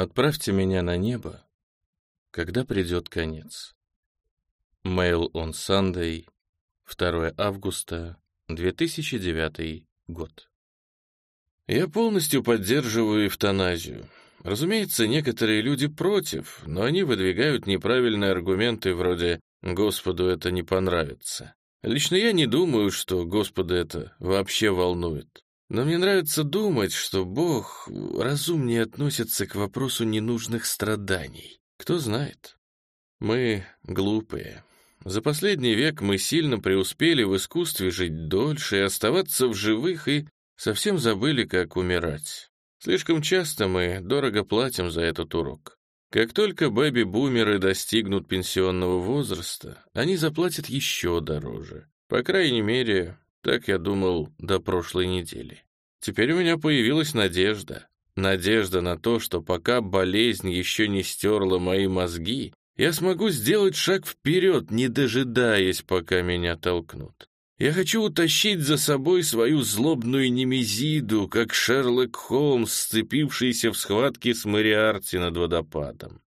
Отправьте меня на небо, когда придет конец. Mail on Sunday, 2 августа 2009 год. Я полностью поддерживаю эвтаназию. Разумеется, некоторые люди против, но они выдвигают неправильные аргументы вроде «Господу это не понравится». Лично я не думаю, что Господа это вообще волнует. Но мне нравится думать, что Бог разумнее относится к вопросу ненужных страданий. Кто знает. Мы глупые. За последний век мы сильно преуспели в искусстве жить дольше и оставаться в живых, и совсем забыли, как умирать. Слишком часто мы дорого платим за этот урок. Как только бэби-бумеры достигнут пенсионного возраста, они заплатят еще дороже. По крайней мере, так я думал до прошлой недели. Теперь у меня появилась надежда. Надежда на то, что пока болезнь еще не стерла мои мозги, я смогу сделать шаг вперед, не дожидаясь, пока меня толкнут. Я хочу утащить за собой свою злобную немезиду, как Шерлок Холмс, сцепившийся в схватке с Мариарти над водопадом.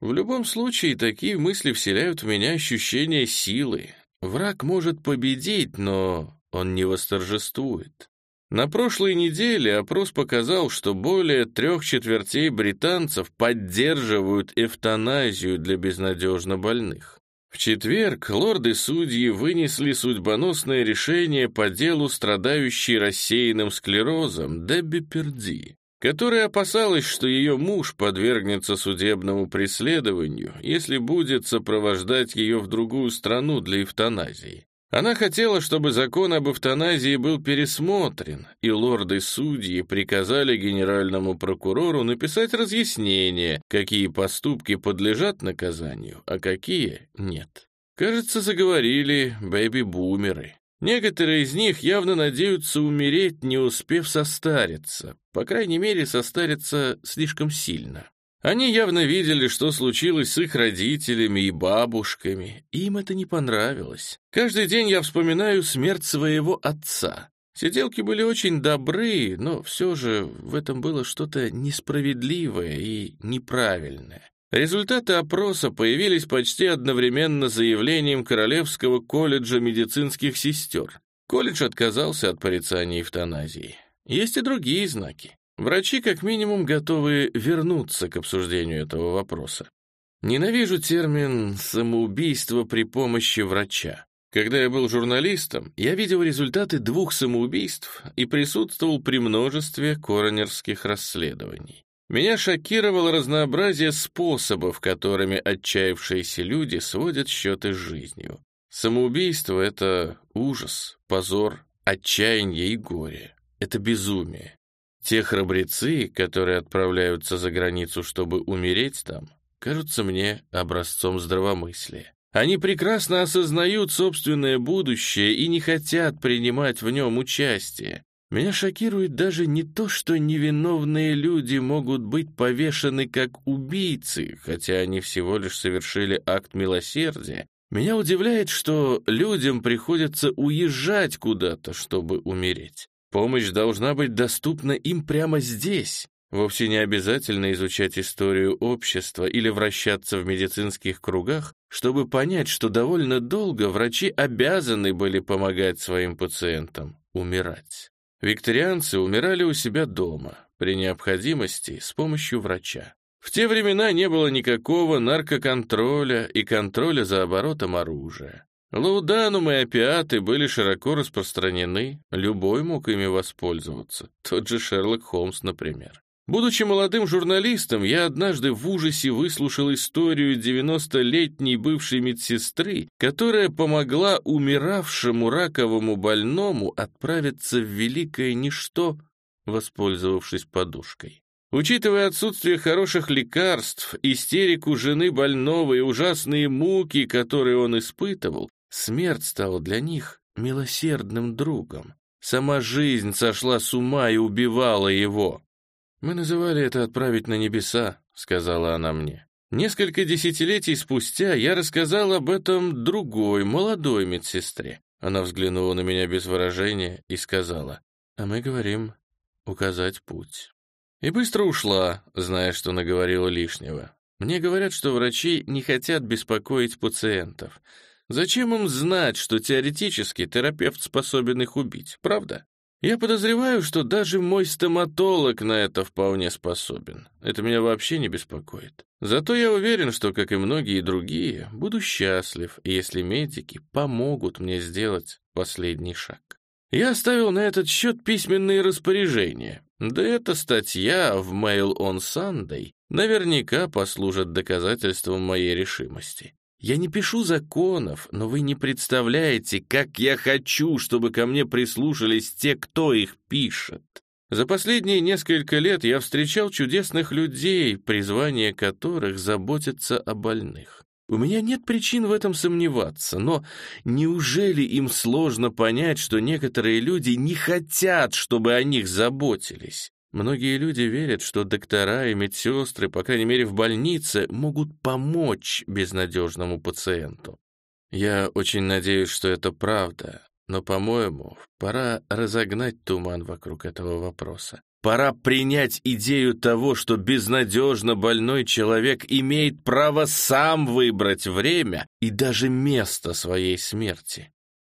В любом случае, такие мысли вселяют в меня ощущение силы. Враг может победить, но он не восторжествует. На прошлой неделе опрос показал, что более трех четвертей британцев поддерживают эвтаназию для безнадежно больных. В четверг лорды-судьи вынесли судьбоносное решение по делу страдающей рассеянным склерозом Дебби Перди, которая опасалась, что ее муж подвергнется судебному преследованию, если будет сопровождать ее в другую страну для эвтаназии. Она хотела, чтобы закон об эвтаназии был пересмотрен, и лорды-судьи приказали генеральному прокурору написать разъяснение, какие поступки подлежат наказанию, а какие нет. Кажется, заговорили бэби-бумеры. Некоторые из них явно надеются умереть, не успев состариться, по крайней мере, состариться слишком сильно. Они явно видели, что случилось с их родителями и бабушками, им это не понравилось. Каждый день я вспоминаю смерть своего отца. Сиделки были очень добры, но все же в этом было что-то несправедливое и неправильное. Результаты опроса появились почти одновременно с заявлением Королевского колледжа медицинских сестер. Колледж отказался от порицания эвтаназии. Есть и другие знаки. Врачи как минимум готовы вернуться к обсуждению этого вопроса. Ненавижу термин «самоубийство при помощи врача». Когда я был журналистом, я видел результаты двух самоубийств и присутствовал при множестве коронерских расследований. Меня шокировало разнообразие способов, которыми отчаявшиеся люди сводят счеты с жизнью. Самоубийство — это ужас, позор, отчаяние и горе. Это безумие. Те храбрецы, которые отправляются за границу, чтобы умереть там, кажутся мне образцом здравомыслия. Они прекрасно осознают собственное будущее и не хотят принимать в нем участие. Меня шокирует даже не то, что невиновные люди могут быть повешены как убийцы, хотя они всего лишь совершили акт милосердия. Меня удивляет, что людям приходится уезжать куда-то, чтобы умереть. Помощь должна быть доступна им прямо здесь. Вовсе не обязательно изучать историю общества или вращаться в медицинских кругах, чтобы понять, что довольно долго врачи обязаны были помогать своим пациентам умирать. Викторианцы умирали у себя дома, при необходимости с помощью врача. В те времена не было никакого наркоконтроля и контроля за оборотом оружия. Лауданум и опиаты были широко распространены, любой мог ими воспользоваться, тот же Шерлок Холмс, например. Будучи молодым журналистом, я однажды в ужасе выслушал историю 90-летней бывшей медсестры, которая помогла умиравшему раковому больному отправиться в великое ничто, воспользовавшись подушкой. Учитывая отсутствие хороших лекарств, истерику жены больного и ужасные муки, которые он испытывал, Смерть стала для них милосердным другом. Сама жизнь сошла с ума и убивала его. «Мы называли это «отправить на небеса», — сказала она мне. Несколько десятилетий спустя я рассказал об этом другой, молодой медсестре. Она взглянула на меня без выражения и сказала, «А мы говорим, указать путь». И быстро ушла, зная, что наговорила лишнего. Мне говорят, что врачи не хотят беспокоить пациентов. Зачем им знать, что теоретически терапевт способен их убить, правда? Я подозреваю, что даже мой стоматолог на это вполне способен. Это меня вообще не беспокоит. Зато я уверен, что, как и многие другие, буду счастлив, если медики помогут мне сделать последний шаг. Я оставил на этот счет письменные распоряжения. Да эта статья в Mail on Sunday наверняка послужит доказательством моей решимости. Я не пишу законов, но вы не представляете, как я хочу, чтобы ко мне прислушались те, кто их пишет. За последние несколько лет я встречал чудесных людей, призвание которых заботиться о больных. У меня нет причин в этом сомневаться, но неужели им сложно понять, что некоторые люди не хотят, чтобы о них заботились? Многие люди верят, что доктора и медсестры, по крайней мере в больнице, могут помочь безнадежному пациенту. Я очень надеюсь, что это правда, но, по-моему, пора разогнать туман вокруг этого вопроса. Пора принять идею того, что безнадежно больной человек имеет право сам выбрать время и даже место своей смерти.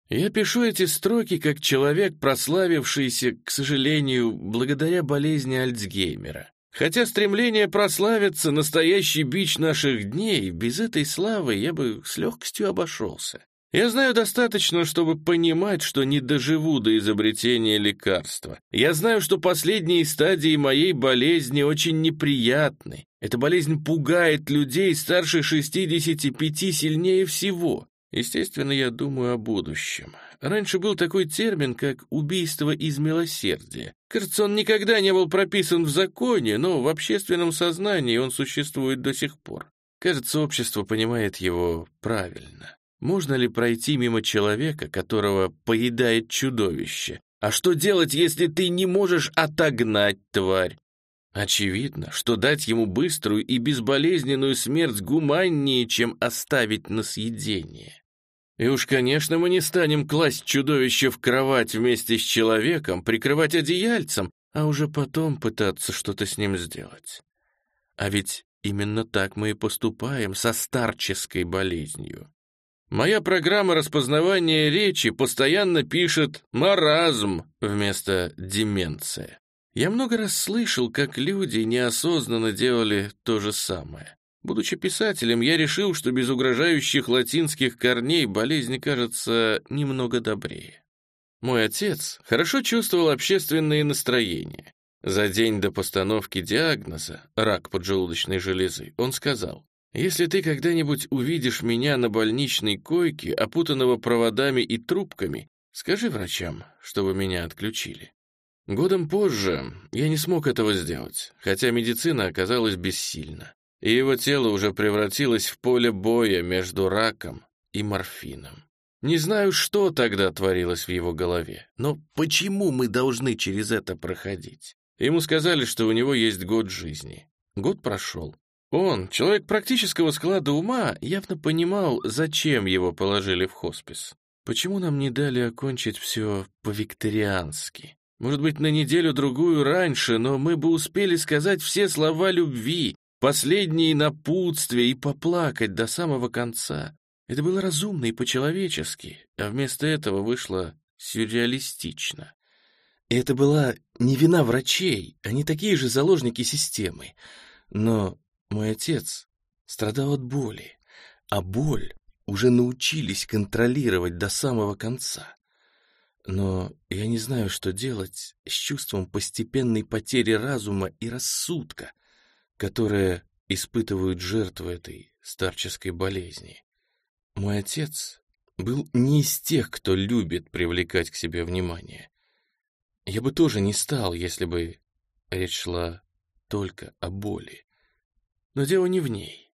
Я пишу эти строки как человек, прославившийся, к сожалению, благодаря болезни Альцгеймера. Хотя стремление прославиться — настоящий бич наших дней, без этой славы я бы с легкостью обошелся. Я знаю достаточно, чтобы понимать, что не доживу до изобретения лекарства. Я знаю, что последние стадии моей болезни очень неприятны. Эта болезнь пугает людей старше 65 сильнее всего. Естественно, я думаю о будущем. Раньше был такой термин, как «убийство из милосердия». Кажется, он никогда не был прописан в законе, но в общественном сознании он существует до сих пор. Кажется, общество понимает его правильно. Можно ли пройти мимо человека, которого поедает чудовище? А что делать, если ты не можешь отогнать тварь? Очевидно, что дать ему быструю и безболезненную смерть гуманнее, чем оставить на съедение. И уж, конечно, мы не станем класть чудовище в кровать вместе с человеком, прикрывать одеяльцем, а уже потом пытаться что-то с ним сделать. А ведь именно так мы и поступаем со старческой болезнью. Моя программа распознавания речи постоянно пишет «маразм» вместо «деменция». Я много раз слышал, как люди неосознанно делали то же самое. Будучи писателем, я решил, что без угрожающих латинских корней болезнь кажется немного добрее. Мой отец хорошо чувствовал общественные настроения. За день до постановки диагноза «рак поджелудочной железы» он сказал, «Если ты когда-нибудь увидишь меня на больничной койке, опутанного проводами и трубками, скажи врачам, чтобы меня отключили». Годом позже я не смог этого сделать, хотя медицина оказалась бессильна, и его тело уже превратилось в поле боя между раком и морфином. Не знаю, что тогда творилось в его голове, но почему мы должны через это проходить? Ему сказали, что у него есть год жизни. Год прошел. Он, человек практического склада ума, явно понимал, зачем его положили в хоспис. Почему нам не дали окончить все по-викториански? Может быть, на неделю-другую раньше, но мы бы успели сказать все слова любви, последние напутствия и поплакать до самого конца. Это было разумно и по-человечески, а вместо этого вышло сюрреалистично. И это была не вина врачей, они такие же заложники системы. Но мой отец страдал от боли, а боль уже научились контролировать до самого конца. Но я не знаю, что делать с чувством постепенной потери разума и рассудка, которое испытывают жертвы этой старческой болезни. Мой отец был не из тех, кто любит привлекать к себе внимание. Я бы тоже не стал, если бы речь шла только о боли. Но дело не в ней.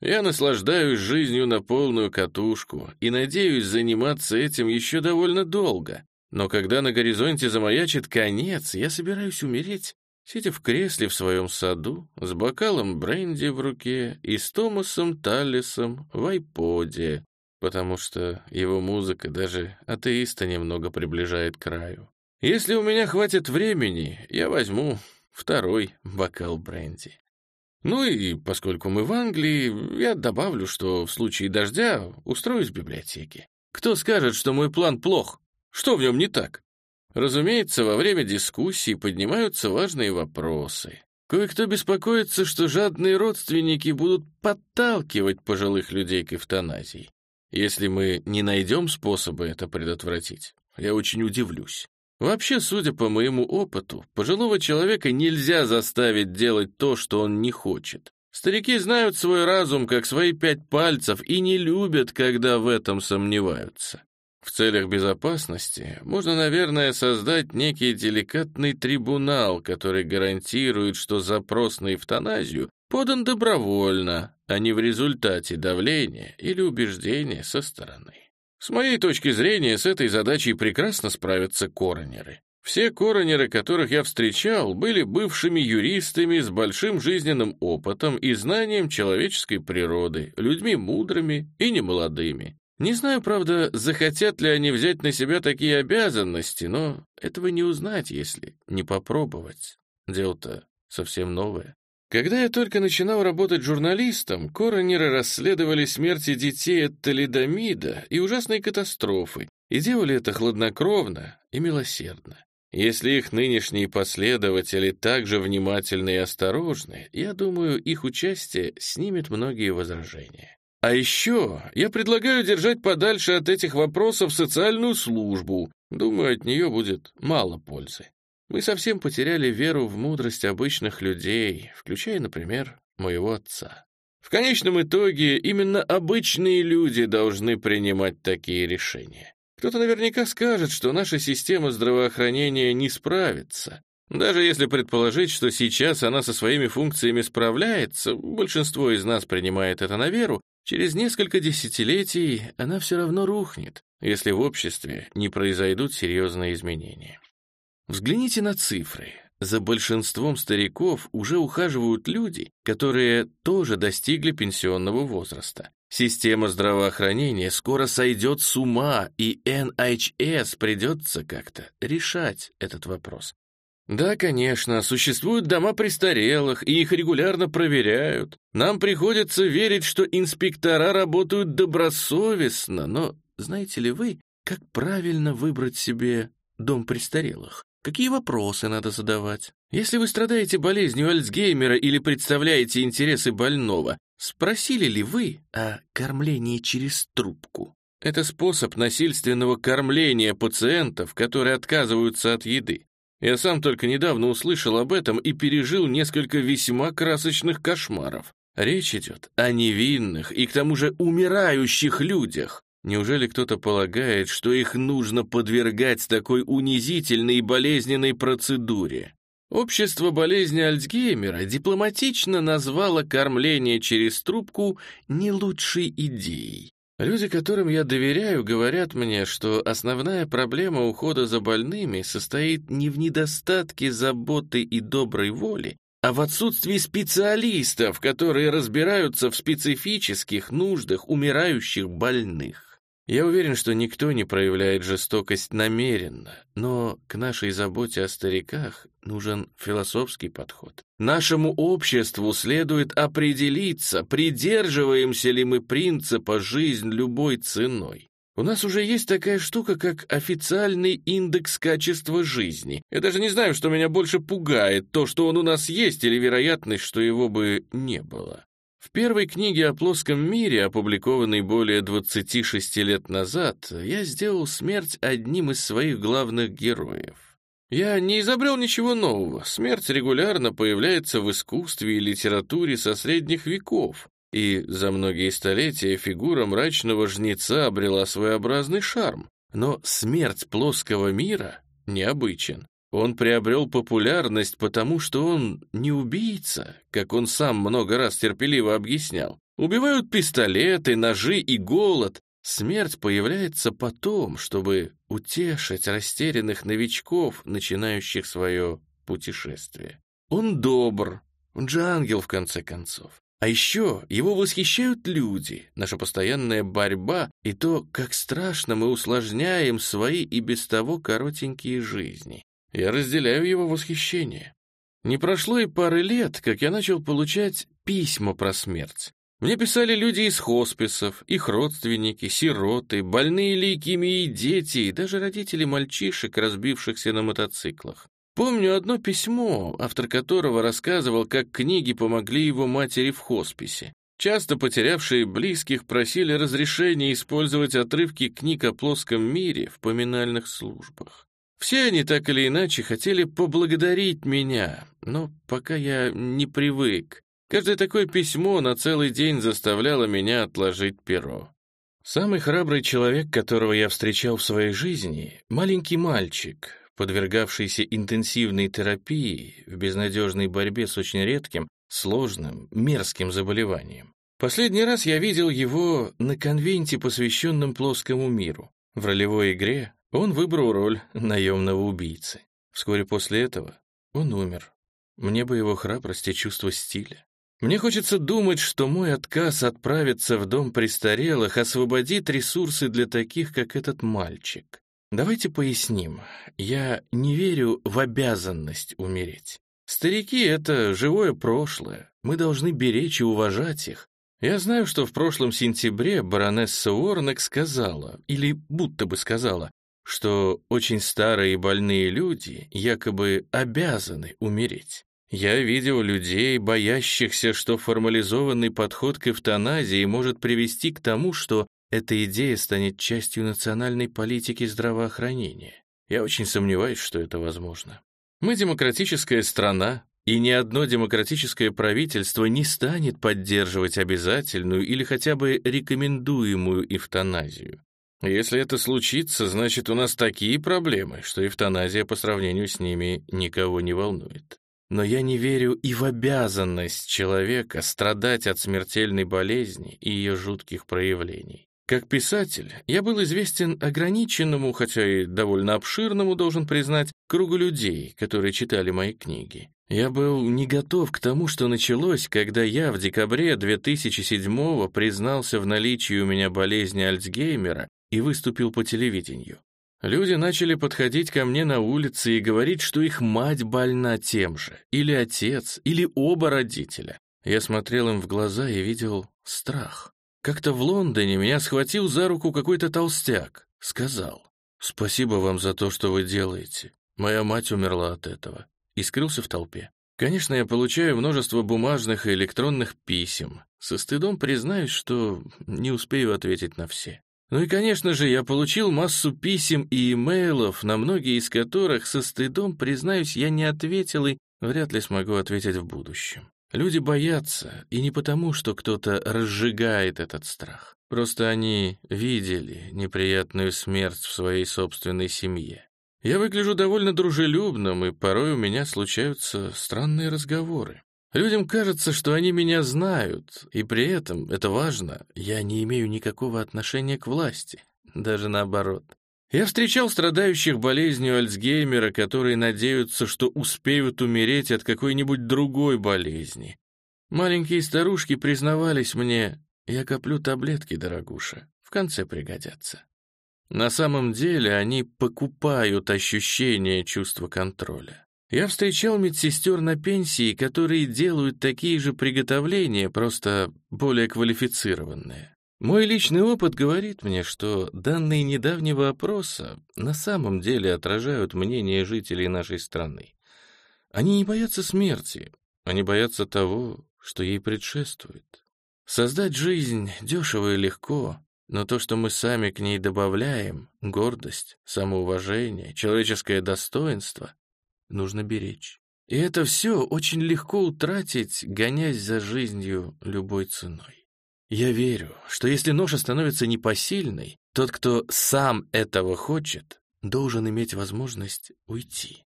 Я наслаждаюсь жизнью на полную катушку и надеюсь заниматься этим еще довольно долго. Но когда на горизонте замаячит конец, я собираюсь умереть, сидя в кресле в своем саду, с бокалом бренди в руке и с Томасом Таллисом в айподе, потому что его музыка даже атеиста немного приближает к краю. Если у меня хватит времени, я возьму второй бокал бренди. Ну и поскольку мы в Англии, я добавлю, что в случае дождя устроюсь в библиотеке. Кто скажет, что мой план плох? Что в нем не так? Разумеется, во время дискуссий поднимаются важные вопросы. Кое-кто беспокоится, что жадные родственники будут подталкивать пожилых людей к эвтаназии. Если мы не найдем способа это предотвратить, я очень удивлюсь. Вообще, судя по моему опыту, пожилого человека нельзя заставить делать то, что он не хочет. Старики знают свой разум как свои пять пальцев и не любят, когда в этом сомневаются. В целях безопасности можно, наверное, создать некий деликатный трибунал, который гарантирует, что запрос на эвтаназию подан добровольно, а не в результате давления или убеждения со стороны. С моей точки зрения, с этой задачей прекрасно справятся коронеры. Все коронеры, которых я встречал, были бывшими юристами с большим жизненным опытом и знанием человеческой природы, людьми мудрыми и немолодыми. Не знаю, правда, захотят ли они взять на себя такие обязанности, но этого не узнать, если не попробовать. Дело-то совсем новое. Когда я только начинал работать журналистом, коронеры расследовали смерти детей от талидомида и ужасной катастрофы, и делали это хладнокровно и милосердно. Если их нынешние последователи также внимательны и осторожны, я думаю, их участие снимет многие возражения. А еще я предлагаю держать подальше от этих вопросов социальную службу. Думаю, от нее будет мало пользы. Мы совсем потеряли веру в мудрость обычных людей, включая, например, моего отца. В конечном итоге именно обычные люди должны принимать такие решения. Кто-то наверняка скажет, что наша система здравоохранения не справится. Даже если предположить, что сейчас она со своими функциями справляется, большинство из нас принимает это на веру, через несколько десятилетий она все равно рухнет, если в обществе не произойдут серьезные изменения. Взгляните на цифры. За большинством стариков уже ухаживают люди, которые тоже достигли пенсионного возраста. Система здравоохранения скоро сойдет с ума, и NHS придется как-то решать этот вопрос. Да, конечно, существуют дома престарелых, и их регулярно проверяют. Нам приходится верить, что инспектора работают добросовестно, но знаете ли вы, как правильно выбрать себе дом престарелых? Какие вопросы надо задавать? Если вы страдаете болезнью Альцгеймера или представляете интересы больного, спросили ли вы о кормлении через трубку? Это способ насильственного кормления пациентов, которые отказываются от еды. Я сам только недавно услышал об этом и пережил несколько весьма красочных кошмаров. Речь идет о невинных и к тому же умирающих людях. Неужели кто-то полагает, что их нужно подвергать такой унизительной и болезненной процедуре? Общество болезни Альцгеймера дипломатично назвало кормление через трубку не лучшей идеей. Люди, которым я доверяю, говорят мне, что основная проблема ухода за больными состоит не в недостатке заботы и доброй воли, а в отсутствии специалистов, которые разбираются в специфических нуждах умирающих больных. Я уверен, что никто не проявляет жестокость намеренно, но к нашей заботе о стариках нужен философский подход. Нашему обществу следует определиться, придерживаемся ли мы принципа «жизнь любой ценой». У нас уже есть такая штука, как официальный индекс качества жизни. Я даже не знаю, что меня больше пугает, то, что он у нас есть, или вероятность, что его бы не было. В первой книге о плоском мире, опубликованной более 26 лет назад, я сделал смерть одним из своих главных героев. Я не изобрел ничего нового. Смерть регулярно появляется в искусстве и литературе со средних веков, и за многие столетия фигура мрачного жнеца обрела своеобразный шарм. Но смерть плоского мира необычен. Он приобрел популярность потому, что он не убийца, как он сам много раз терпеливо объяснял. Убивают пистолеты, ножи и голод. Смерть появляется потом, чтобы утешить растерянных новичков, начинающих свое путешествие. Он добр, он же ангел, в конце концов. А еще его восхищают люди, наша постоянная борьба и то, как страшно мы усложняем свои и без того коротенькие жизни. Я разделяю его восхищение. Не прошло и пары лет, как я начал получать письма про смерть. Мне писали люди из хосписов, их родственники, сироты, больные лейкемией дети и даже родители мальчишек, разбившихся на мотоциклах. Помню одно письмо, автор которого рассказывал, как книги помогли его матери в хосписе. Часто потерявшие близких просили разрешения использовать отрывки книг о плоском мире в поминальных службах. Все они так или иначе хотели поблагодарить меня, но пока я не привык. Каждое такое письмо на целый день заставляло меня отложить перо. Самый храбрый человек, которого я встречал в своей жизни, маленький мальчик, подвергавшийся интенсивной терапии в безнадежной борьбе с очень редким, сложным, мерзким заболеванием. Последний раз я видел его на конвенте, посвященном плоскому миру. В ролевой игре он выбрал роль наемного убийцы. Вскоре после этого он умер. Мне бы его храбрость и чувство стиля. Мне хочется думать, что мой отказ отправиться в дом престарелых освободит ресурсы для таких, как этот мальчик. Давайте поясним. Я не верю в обязанность умереть. Старики — это живое прошлое. Мы должны беречь и уважать их. Я знаю, что в прошлом сентябре баронесса Уорнек сказала, или будто бы сказала, что очень старые и больные люди якобы обязаны умереть. Я видел людей, боящихся, что формализованный подход к эвтаназии может привести к тому, что эта идея станет частью национальной политики здравоохранения. Я очень сомневаюсь, что это возможно. Мы демократическая страна, и ни одно демократическое правительство не станет поддерживать обязательную или хотя бы рекомендуемую эвтаназию. Если это случится, значит, у нас такие проблемы, что эвтаназия по сравнению с ними никого не волнует. Но я не верю и в обязанность человека страдать от смертельной болезни и ее жутких проявлений. Как писатель, я был известен ограниченному, хотя и довольно обширному, должен признать, кругу людей, которые читали мои книги. Я был не готов к тому, что началось, когда я в декабре 2007 признался в наличии у меня болезни Альцгеймера и выступил по телевидению. Люди начали подходить ко мне на улице и говорить, что их мать больна тем же, или отец, или оба родителя. Я смотрел им в глаза и видел страх. Как-то в Лондоне меня схватил за руку какой-то толстяк. Сказал, «Спасибо вам за то, что вы делаете. Моя мать умерла от этого». И скрылся в толпе. Конечно, я получаю множество бумажных и электронных писем. Со стыдом признаюсь, что не успею ответить на все. Ну и, конечно же, я получил массу писем и имейлов, на многие из которых со стыдом, признаюсь, я не ответил и вряд ли смогу ответить в будущем. Люди боятся, и не потому, что кто-то разжигает этот страх. Просто они видели неприятную смерть в своей собственной семье. Я выгляжу довольно дружелюбным, и порой у меня случаются странные разговоры. Людям кажется, что они меня знают, и при этом, это важно, я не имею никакого отношения к власти, даже наоборот. Я встречал страдающих болезнью Альцгеймера, которые надеются, что успеют умереть от какой-нибудь другой болезни. Маленькие старушки признавались мне, я коплю таблетки, дорогуша, в конце пригодятся. На самом деле они покупают ощущение чувства контроля. Я встречал медсестер на пенсии, которые делают такие же приготовления, просто более квалифицированные. Мой личный опыт говорит мне, что данные недавнего опроса на самом деле отражают мнение жителей нашей страны. Они не боятся смерти, они боятся того, что ей предшествует. Создать жизнь дешево и легко, но то, что мы сами к ней добавляем, гордость, самоуважение, человеческое достоинство, нужно беречь. И это все очень легко утратить, гонясь за жизнью любой ценой. Я верю, что если ноша становится непосильной, тот, кто сам этого хочет, должен иметь возможность уйти.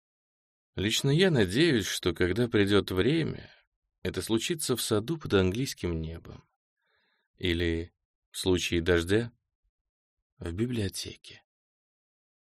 Лично я надеюсь, что когда придет время, это случится в саду под английским небом. Или, в случае дождя, в библиотеке.